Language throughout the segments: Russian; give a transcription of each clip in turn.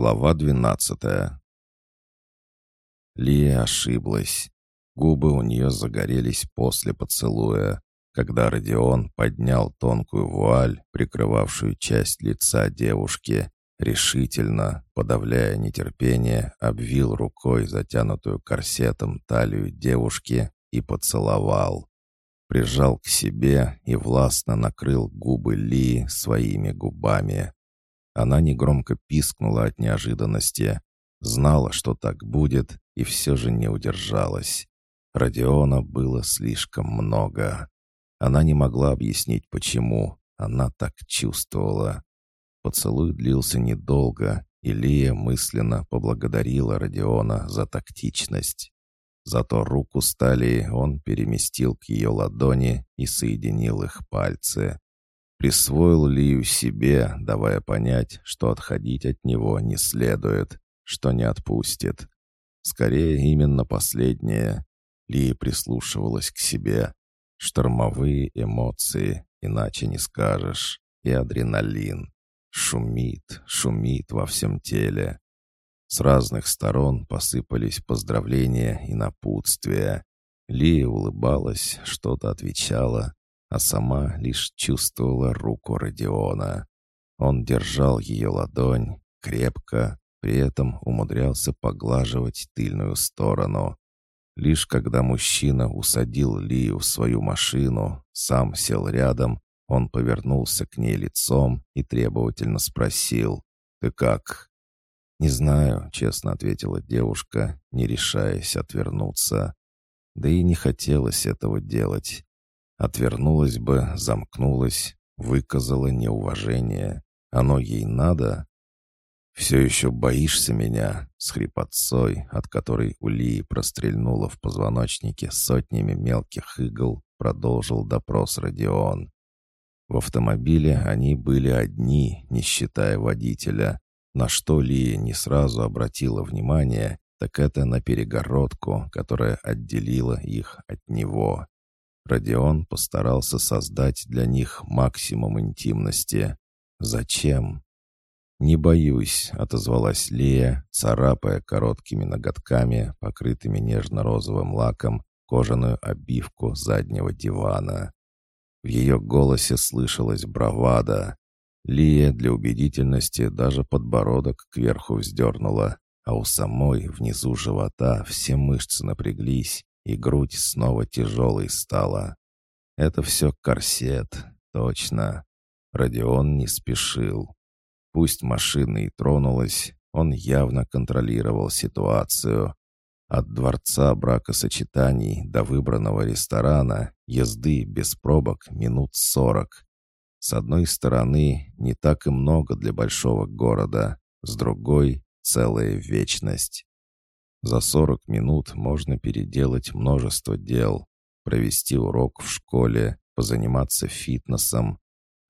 Глава двенадцатая. Лия ошиблась. Губы у нее загорелись после поцелуя, когда Родион поднял тонкую вуаль, прикрывавшую часть лица девушки, решительно, подавляя нетерпение, обвил рукой затянутую корсетом талию девушки и поцеловал. Прижал к себе и властно накрыл губы Ли своими губами. Она негромко пискнула от неожиданности. Знала, что так будет, и все же не удержалась. Родиона было слишком много. Она не могла объяснить, почему. Она так чувствовала. Поцелуй длился недолго, и Лия мысленно поблагодарила Родиона за тактичность. Зато руку стали он переместил к ее ладони и соединил их пальцы. Присвоил Лию себе, давая понять, что отходить от него не следует, что не отпустит. Скорее, именно последнее. Лия прислушивалась к себе. Штормовые эмоции, иначе не скажешь. И адреналин. Шумит, шумит во всем теле. С разных сторон посыпались поздравления и напутствия. Лия улыбалась, что-то отвечала, а сама лишь чувствовала руку Родиона. Он держал ее ладонь крепко, при этом умудрялся поглаживать тыльную сторону. Лишь когда мужчина усадил Лию в свою машину, сам сел рядом, он повернулся к ней лицом и требовательно спросил «Ты как?» «Не знаю», — честно ответила девушка, не решаясь отвернуться. Да и не хотелось этого делать. Отвернулась бы, замкнулась, выказала неуважение. Оно ей надо? «Все еще боишься меня?» С хрипотцой, от которой у Лии прострельнуло в позвоночнике сотнями мелких игл, продолжил допрос Родион. В автомобиле они были одни, не считая водителя. На что Лия не сразу обратила внимание, так это на перегородку, которая отделила их от него. Родион постарался создать для них максимум интимности. Зачем? «Не боюсь», — отозвалась Лия, царапая короткими ноготками, покрытыми нежно-розовым лаком, кожаную обивку заднего дивана. В ее голосе слышалась бравада. Лия для убедительности даже подбородок кверху вздернула, а у самой внизу живота все мышцы напряглись, и грудь снова тяжелой стала. Это все корсет, точно. Родион не спешил. Пусть машина и тронулась, он явно контролировал ситуацию. От дворца бракосочетаний до выбранного ресторана езды без пробок минут сорок. С одной стороны, не так и много для большого города, с другой — целая вечность. За 40 минут можно переделать множество дел, провести урок в школе, позаниматься фитнесом,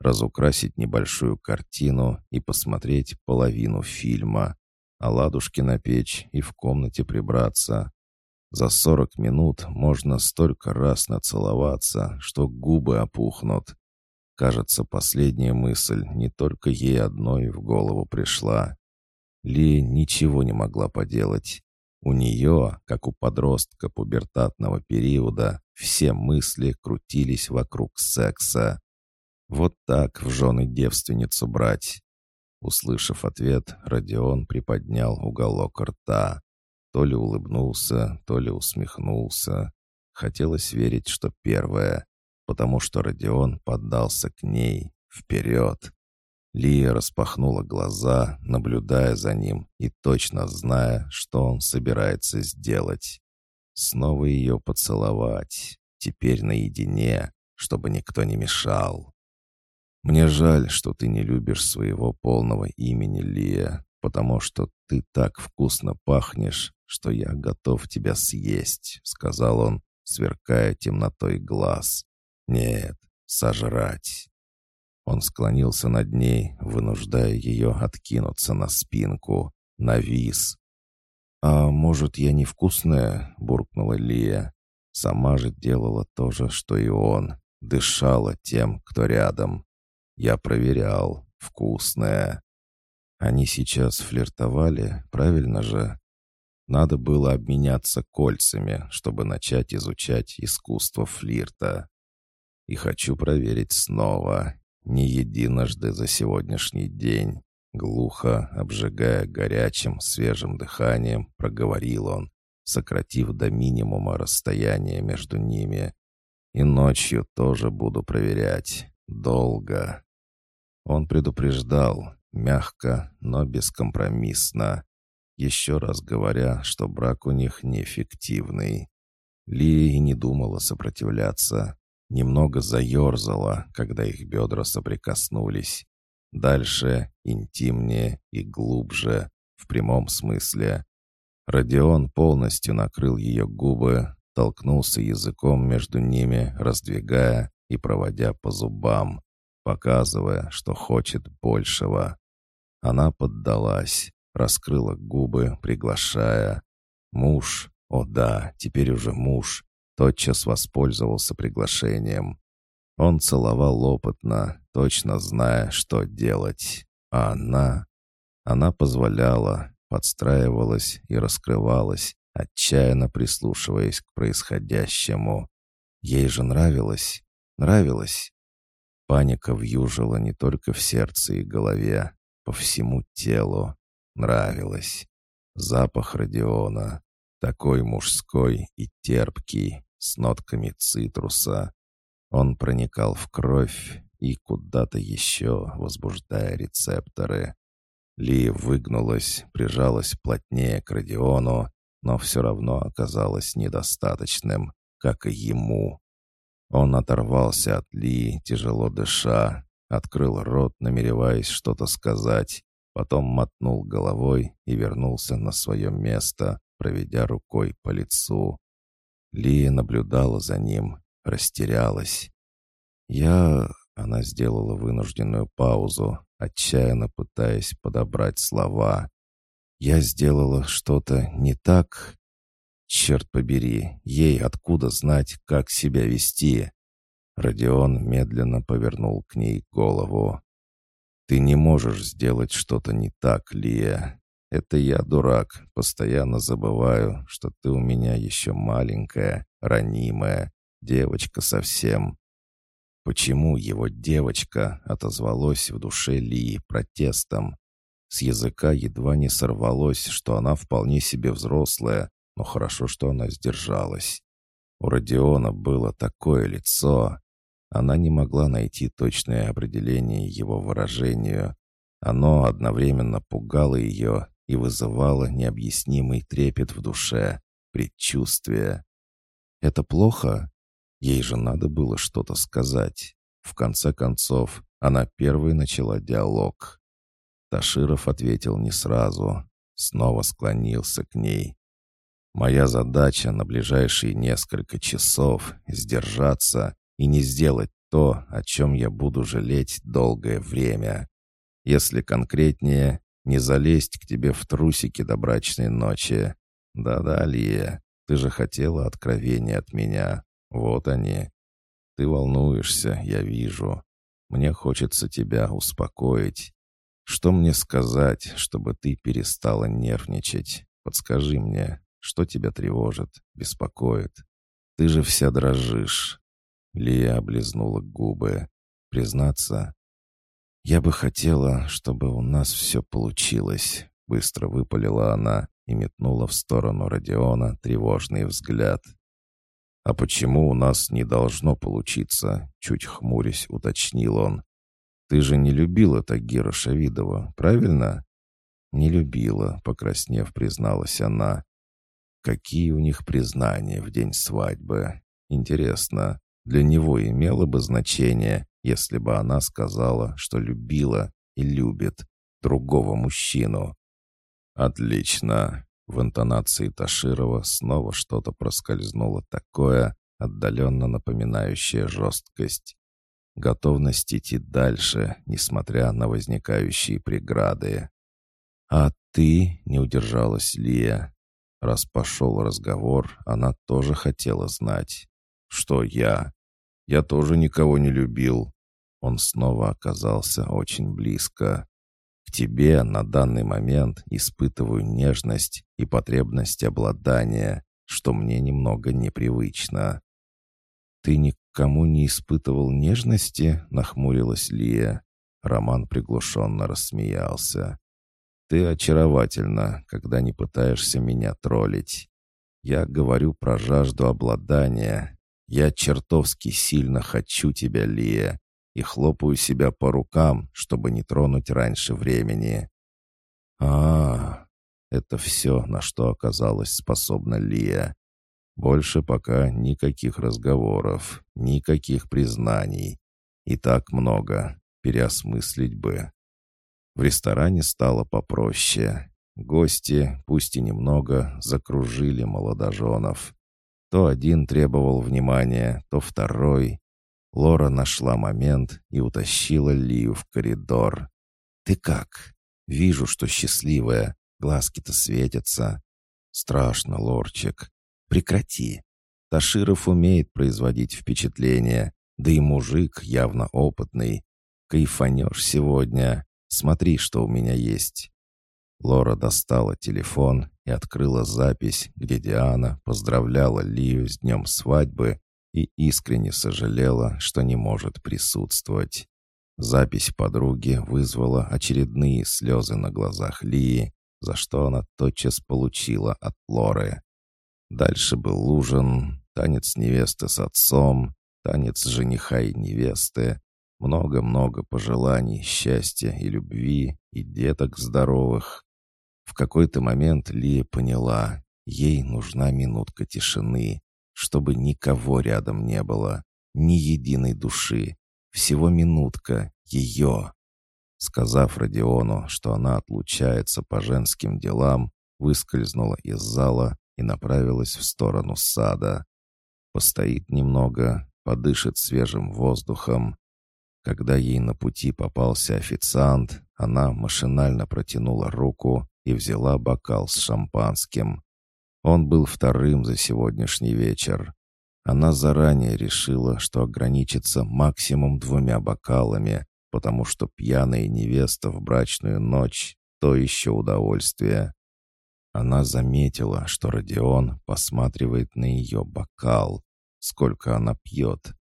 разукрасить небольшую картину и посмотреть половину фильма, оладушки напечь и в комнате прибраться. За 40 минут можно столько раз нацеловаться, что губы опухнут. Кажется, последняя мысль не только ей одной в голову пришла. Ли ничего не могла поделать. У нее, как у подростка пубертатного периода, все мысли крутились вокруг секса. Вот так в жены девственницу брать. Услышав ответ, Родион приподнял уголок рта. То ли улыбнулся, то ли усмехнулся. Хотелось верить, что первое, потому что Родион поддался к ней, вперед. Лия распахнула глаза, наблюдая за ним и точно зная, что он собирается сделать. Снова ее поцеловать, теперь наедине, чтобы никто не мешал. «Мне жаль, что ты не любишь своего полного имени, Лия, потому что ты так вкусно пахнешь, что я готов тебя съесть», — сказал он, сверкая темнотой глаз. «Нет, сожрать». Он склонился над ней, вынуждая ее откинуться на спинку. Навис. «А может, я невкусная?» — буркнула Лия. Сама же делала то же, что и он. Дышала тем, кто рядом. Я проверял. Вкусная. Они сейчас флиртовали, правильно же? Надо было обменяться кольцами, чтобы начать изучать искусство флирта. И хочу проверить снова, не единожды за сегодняшний день. Глухо, обжигая горячим, свежим дыханием, проговорил он, сократив до минимума расстояние между ними. И ночью тоже буду проверять. Долго. Он предупреждал, мягко, но бескомпромиссно, еще раз говоря, что брак у них неэффективный. Ли не думала сопротивляться, немного заерзала, когда их бедра соприкоснулись. Дальше, интимнее и глубже, в прямом смысле. Родион полностью накрыл ее губы, толкнулся языком между ними, раздвигая и проводя по зубам, показывая, что хочет большего. Она поддалась, раскрыла губы, приглашая. Муж, о да, теперь уже муж, тотчас воспользовался приглашением. Он целовал опытно, точно зная, что делать. А она... Она позволяла, подстраивалась и раскрывалась, отчаянно прислушиваясь к происходящему. Ей же нравилось, нравилось. Паника вьюжила не только в сердце и голове, по всему телу. Нравилось. Запах Родиона, такой мужской и терпкий, с нотками цитруса, он проникал в кровь и куда-то еще, возбуждая рецепторы. Ли выгнулась, прижалась плотнее к Родиону, но все равно оказалось недостаточным, как и ему. Он оторвался от Ли, тяжело дыша, открыл рот, намереваясь что-то сказать, потом мотнул головой и вернулся на свое место, проведя рукой по лицу. Ли наблюдала за ним, растерялась. Я... Она сделала вынужденную паузу, отчаянно пытаясь подобрать слова. «Я сделала что-то не так. Черт побери, ей откуда знать, как себя вести?» Родион медленно повернул к ней голову. «Ты не можешь сделать что-то не так, Лия. Это я, дурак, постоянно забываю, что ты у меня еще маленькая, ранимая, Девочка совсем. Почему его девочка отозвалась в душе Лии протестом? С языка едва не сорвалось, что она вполне себе взрослая, но хорошо, что она сдержалась. У Родиона было такое лицо. Она не могла найти точное определение его выражению. Оно одновременно пугало ее и вызывало необъяснимый трепет в душе, предчувствие. «Это плохо?» Ей же надо было что-то сказать. В конце концов, она первой начала диалог. Таширов ответил не сразу, снова склонился к ней. «Моя задача на ближайшие несколько часов — сдержаться и не сделать то, о чем я буду жалеть долгое время. Если конкретнее, не залезть к тебе в трусики до брачной ночи. Да-да, Лия, ты же хотела откровения от меня. Вот они. Ты волнуешься, я вижу. Мне хочется тебя успокоить. Что мне сказать, чтобы ты перестала нервничать? Подскажи мне, что тебя тревожит, беспокоит? Ты же вся дрожишь. Лия облизнула губы. Признаться, я бы хотела, чтобы у нас все получилось. Быстро выпалила она и метнула в сторону Родиона тревожный взгляд. «А почему у нас не должно получиться?» Чуть хмурясь, уточнил он. «Ты же не любила Тагира Шавидова, правильно?» «Не любила», — покраснев, призналась она. «Какие у них признания в день свадьбы? Интересно, для него имело бы значение, если бы она сказала, что любила и любит другого мужчину?» «Отлично. В интонации Таширова снова что-то проскользнуло такое, отдаленно напоминающее жесткость. Готовность идти дальше, несмотря на возникающие преграды. «А ты?» — не удержалась Лия. Раз пошел разговор, она тоже хотела знать. «Что я? Я тоже никого не любил». Он снова оказался очень близко. «К тебе на данный момент испытываю нежность и потребность обладания, что мне немного непривычно». «Ты никому не испытывал нежности?» — нахмурилась Лия. Роман приглушенно рассмеялся. «Ты очаровательна, когда не пытаешься меня троллить. Я говорю про жажду обладания. Я чертовски сильно хочу тебя, Лия, и хлопаю себя по рукам, чтобы не тронуть раньше времени». А, -а, а Это все, на что оказалась способна Лия. Больше пока никаких разговоров, никаких признаний. И так много. Переосмыслить бы. В ресторане стало попроще. Гости, пусть и немного, закружили молодоженов. То один требовал внимания, то второй. Лора нашла момент и утащила Лию в коридор. «Ты как? Вижу, что счастливая. Глазки-то светятся. Страшно, Лорчик. Прекрати. Таширов умеет производить впечатление, да и мужик явно опытный. Кайфанешь сегодня. Смотри, что у меня есть». Лора достала телефон и открыла запись, где Диана поздравляла Лию с днем свадьбы и искренне сожалела, что не может присутствовать. Запись подруги вызвала очередные слезы на глазах Лии, за что она тотчас получила от Лоры. Дальше был ужин, танец невесты с отцом, танец жениха и невесты, много-много пожеланий, счастья и любви, и деток здоровых. В какой-то момент Лия поняла, ей нужна минутка тишины, чтобы никого рядом не было, ни единой души, всего минутка, ее. Сказав Родиону, что она отлучается по женским делам, выскользнула из зала и направилась в сторону сада. Постоит немного, подышит свежим воздухом. Когда ей на пути попался официант, она машинально протянула руку и взяла бокал с шампанским. Он был вторым за сегодняшний вечер. Она заранее решила, что ограничится максимум двумя бокалами, потому что пьяная невеста в брачную ночь — то еще удовольствие. Она заметила, что Родион посматривает на ее бокал, сколько она пьет.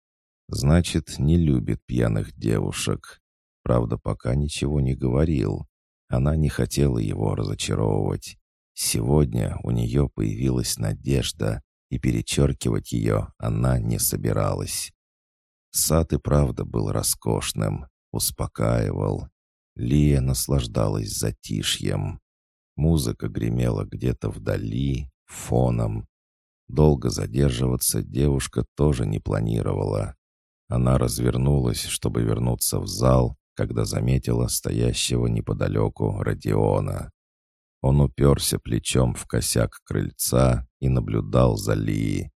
Значит, не любит пьяных девушек. Правда, пока ничего не говорил. Она не хотела его разочаровывать. Сегодня у нее появилась надежда, и перечеркивать ее она не собиралась. Сад и правда был роскошным, успокаивал. Лия наслаждалась затишьем. Музыка гремела где-то вдали, фоном. Долго задерживаться девушка тоже не планировала. Она развернулась, чтобы вернуться в зал, когда заметила стоящего неподалеку Родиона. Он уперся плечом в косяк крыльца и наблюдал за Лией.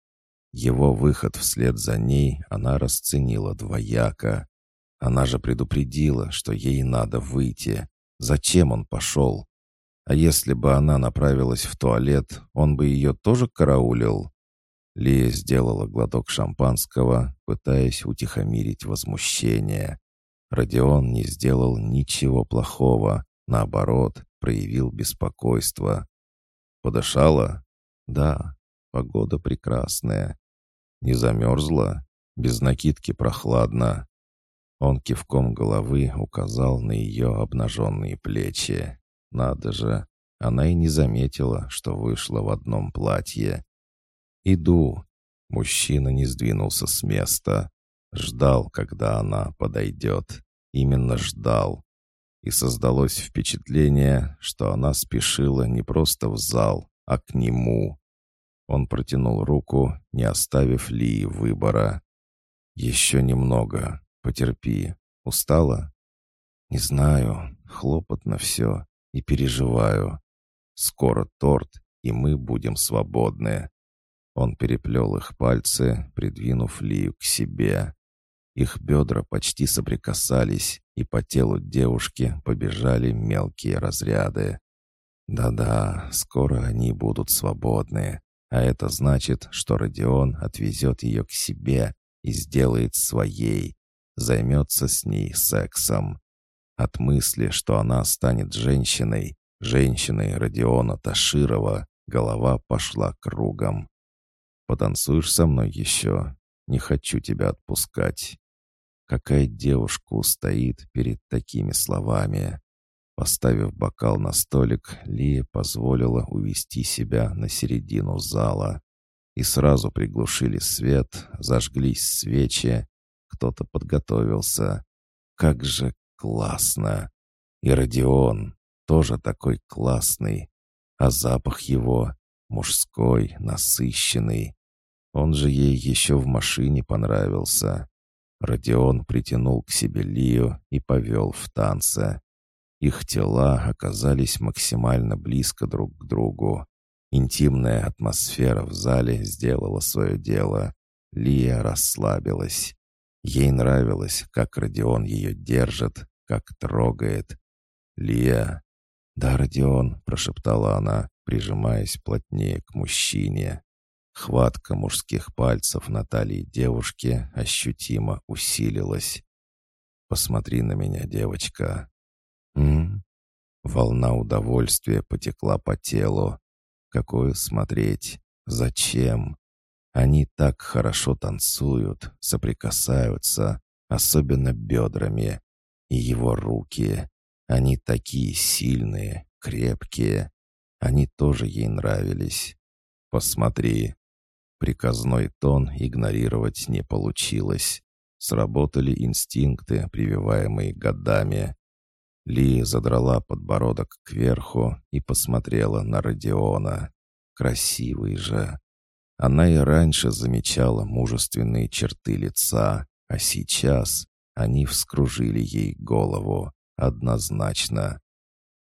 Его выход вслед за ней она расценила двояко. Она же предупредила, что ей надо выйти. Зачем он пошел? А если бы она направилась в туалет, он бы ее тоже караулил? Лия сделала глоток шампанского, пытаясь утихомирить возмущение. Родион не сделал ничего плохого, наоборот, проявил беспокойство. «Подышала?» «Да, погода прекрасная. Не замерзла? Без накидки прохладно». Он кивком головы указал на ее обнаженные плечи. Надо же, она и не заметила, что вышла в одном платье. «Иду». Мужчина не сдвинулся с места. Ждал, когда она подойдет. Именно ждал. И создалось впечатление, что она спешила не просто в зал, а к нему. Он протянул руку, не оставив Ли выбора. «Еще немного. Потерпи. Устала?» «Не знаю. Хлопотно все и переживаю. Скоро торт, и мы будем свободны». Он переплел их пальцы, придвинув Лию к себе. Их бедра почти соприкасались, и по телу девушки побежали мелкие разряды. Да-да, скоро они будут свободны, а это значит, что Родион отвезет ее к себе и сделает своей, займется с ней сексом. От мысли, что она станет женщиной, женщиной Родиона Таширова, голова пошла кругом. «Потанцуешь со мной еще? Не хочу тебя отпускать». Какая девушка устоит перед такими словами? Поставив бокал на столик, Лия позволила увести себя на середину зала. И сразу приглушили свет, зажглись свечи. Кто-то подготовился. Как же классно! И Родион тоже такой классный. А запах его мужской, насыщенный. Он же ей еще в машине понравился. Родион притянул к себе Лию и повел в танце. Их тела оказались максимально близко друг к другу. Интимная атмосфера в зале сделала свое дело. Лия расслабилась. Ей нравилось, как Родион ее держит, как трогает. «Лия!» «Да, Родион!» — прошептала она, прижимаясь плотнее к мужчине. Хватка мужских пальцев на талии девушки ощутимо усилилась. «Посмотри на меня, девочка. М? Волна удовольствия потекла по телу. Какое смотреть? Зачем? Они так хорошо танцуют, соприкасаются, особенно бедрами. И его руки. Они такие сильные, крепкие. Они тоже ей нравились. Посмотри. Приказной тон игнорировать не получилось. Сработали инстинкты, прививаемые годами. Ли задрала подбородок кверху и посмотрела на Родиона. Красивый же. Она и раньше замечала мужественные черты лица, а сейчас они вскружили ей голову. Однозначно.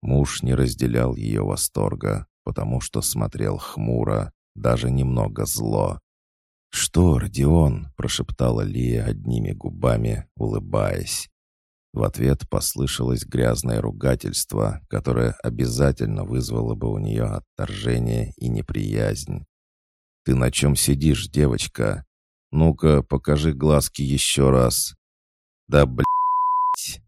Муж не разделял ее восторга, потому что смотрел хмуро, даже немного зло. «Что, Родион?» — прошептала Лия одними губами, улыбаясь. В ответ послышалось грязное ругательство, которое обязательно вызвало бы у нее отторжение и неприязнь. «Ты на чем сидишь, девочка? Ну-ка, покажи глазки еще раз». «Да, блядь!»